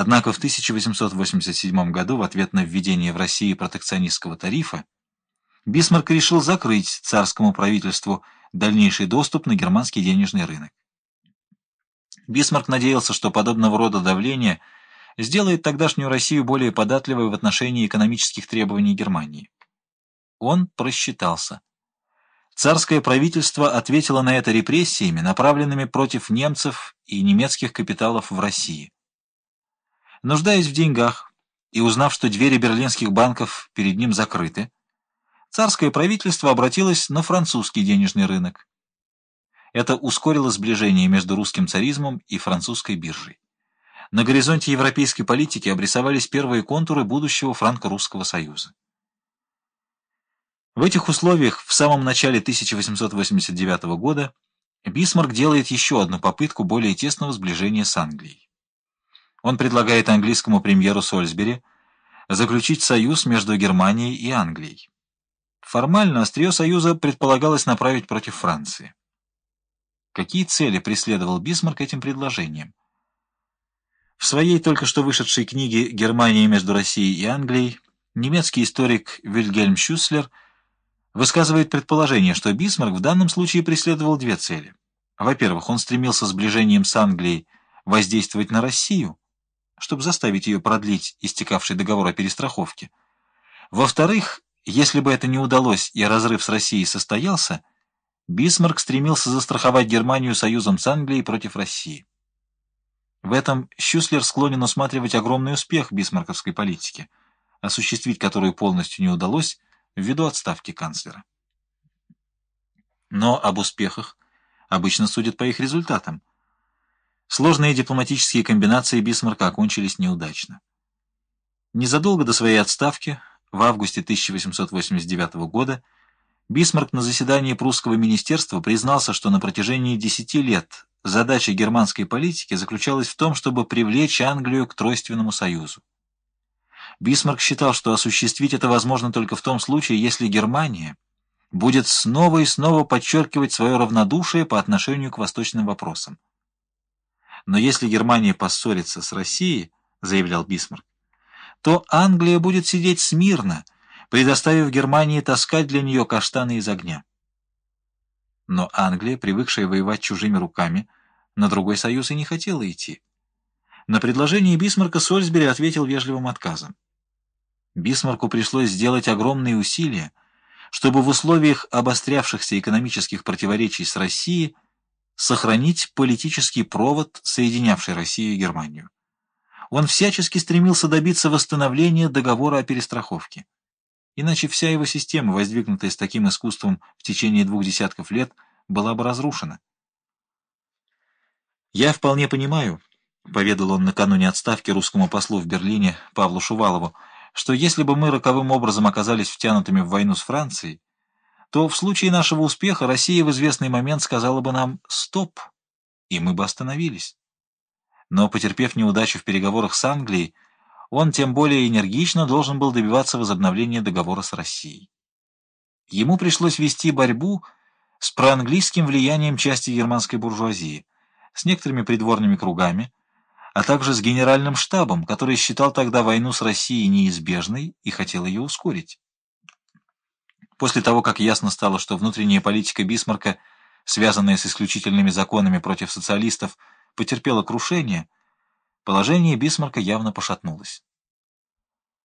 Однако в 1887 году в ответ на введение в России протекционистского тарифа Бисмарк решил закрыть царскому правительству дальнейший доступ на германский денежный рынок. Бисмарк надеялся, что подобного рода давление сделает тогдашнюю Россию более податливой в отношении экономических требований Германии. Он просчитался. Царское правительство ответило на это репрессиями, направленными против немцев и немецких капиталов в России. Нуждаясь в деньгах и узнав, что двери берлинских банков перед ним закрыты, царское правительство обратилось на французский денежный рынок. Это ускорило сближение между русским царизмом и французской биржей. На горизонте европейской политики обрисовались первые контуры будущего франко-русского союза. В этих условиях в самом начале 1889 года Бисмарк делает еще одну попытку более тесного сближения с Англией. Он предлагает английскому премьеру Сольсбери заключить союз между Германией и Англией. Формально острие союза предполагалось направить против Франции. Какие цели преследовал Бисмарк этим предложением? В своей только что вышедшей книге «Германия между Россией и Англией» немецкий историк Вильгельм Шюслер высказывает предположение, что Бисмарк в данном случае преследовал две цели. Во-первых, он стремился сближением с Англией воздействовать на Россию, чтобы заставить ее продлить истекавший договор о перестраховке. Во-вторых, если бы это не удалось и разрыв с Россией состоялся, Бисмарк стремился застраховать Германию союзом с Англией против России. В этом Щуслер склонен усматривать огромный успех бисмарковской политики, осуществить которую полностью не удалось ввиду отставки канцлера. Но об успехах обычно судят по их результатам. Сложные дипломатические комбинации Бисмарка окончились неудачно. Незадолго до своей отставки, в августе 1889 года, Бисмарк на заседании прусского министерства признался, что на протяжении десяти лет задача германской политики заключалась в том, чтобы привлечь Англию к Тройственному союзу. Бисмарк считал, что осуществить это возможно только в том случае, если Германия будет снова и снова подчеркивать свое равнодушие по отношению к восточным вопросам. Но если Германия поссорится с Россией, заявлял Бисмарк, то Англия будет сидеть смирно, предоставив Германии таскать для нее каштаны из огня. Но Англия, привыкшая воевать чужими руками, на другой союз и не хотела идти. На предложение Бисмарка Сольсбери ответил вежливым отказом. Бисмарку пришлось сделать огромные усилия, чтобы в условиях обострявшихся экономических противоречий с Россией сохранить политический провод, соединявший Россию и Германию. Он всячески стремился добиться восстановления договора о перестраховке. Иначе вся его система, воздвигнутая с таким искусством в течение двух десятков лет, была бы разрушена. «Я вполне понимаю», — поведал он накануне отставки русскому послу в Берлине Павлу Шувалову, что если бы мы роковым образом оказались втянутыми в войну с Францией, то в случае нашего успеха Россия в известный момент сказала бы нам «стоп», и мы бы остановились. Но, потерпев неудачу в переговорах с Англией, он тем более энергично должен был добиваться возобновления договора с Россией. Ему пришлось вести борьбу с проанглийским влиянием части германской буржуазии, с некоторыми придворными кругами, а также с генеральным штабом, который считал тогда войну с Россией неизбежной и хотел ее ускорить. После того, как ясно стало, что внутренняя политика Бисмарка, связанная с исключительными законами против социалистов, потерпела крушение, положение Бисмарка явно пошатнулось.